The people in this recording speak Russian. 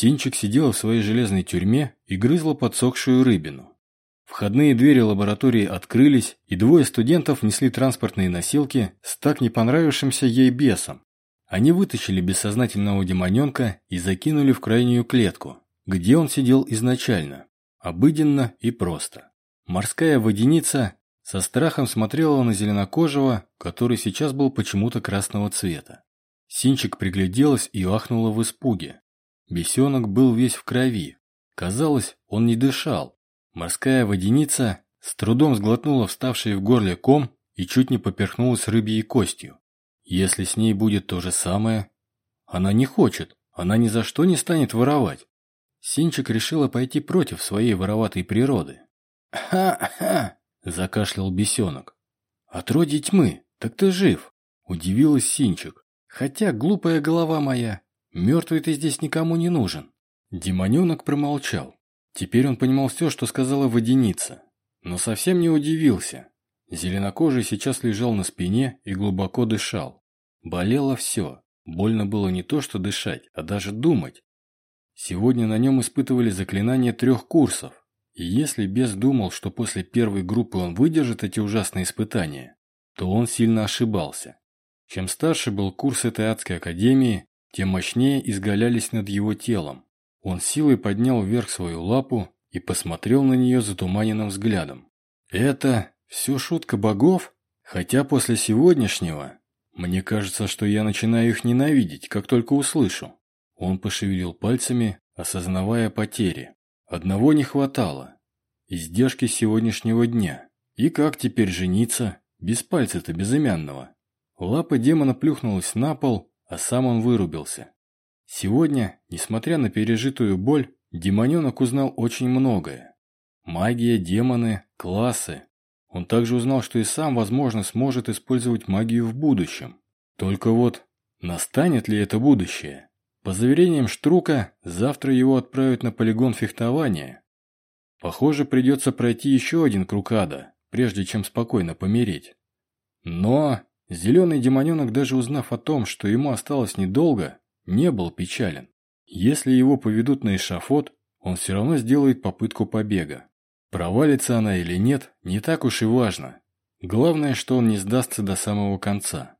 Синчик сидела в своей железной тюрьме и грызла подсохшую рыбину. Входные двери лаборатории открылись, и двое студентов несли транспортные носилки с так не понравившимся ей бесом. Они вытащили бессознательного демоненка и закинули в крайнюю клетку, где он сидел изначально. Обыденно и просто. Морская водяница со страхом смотрела на зеленокожего, который сейчас был почему-то красного цвета. Синчик пригляделась и ахнула в испуге. Бесенок был весь в крови. Казалось, он не дышал. Морская водяница с трудом сглотнула вставший в горле ком и чуть не поперхнулась рыбьей костью. Если с ней будет то же самое... Она не хочет, она ни за что не станет воровать. Синчик решила пойти против своей вороватой природы. «Ха-ха!» – закашлял бесенок. «Отродье тьмы, так ты жив!» – удивилась Синчик. «Хотя, глупая голова моя, мертвый ты здесь никому не нужен». Демоненок промолчал. Теперь он понимал все, что сказала водяница, но совсем не удивился. Зеленокожий сейчас лежал на спине и глубоко дышал. Болело все. Больно было не то, что дышать, а даже думать. Сегодня на нем испытывали заклинания трех курсов. И если бес думал, что после первой группы он выдержит эти ужасные испытания, то он сильно ошибался. Чем старше был курс этой адской академии, тем мощнее изгалялись над его телом. Он силой поднял вверх свою лапу и посмотрел на нее затуманенным взглядом. «Это все шутка богов? Хотя после сегодняшнего мне кажется, что я начинаю их ненавидеть, как только услышу». Он пошевелил пальцами, осознавая потери. Одного не хватало. Издержки сегодняшнего дня. И как теперь жениться? Без пальца-то безымянного. Лапа демона плюхнулась на пол, а сам он вырубился. Сегодня, несмотря на пережитую боль, демоненок узнал очень многое. Магия, демоны, классы. Он также узнал, что и сам, возможно, сможет использовать магию в будущем. Только вот, настанет ли это будущее? По заверениям Штрука, завтра его отправят на полигон фехтования. Похоже, придется пройти еще один круг ада, прежде чем спокойно помереть. Но зеленый демоненок, даже узнав о том, что ему осталось недолго, не был печален. Если его поведут на эшафот, он все равно сделает попытку побега. Провалится она или нет, не так уж и важно. Главное, что он не сдастся до самого конца.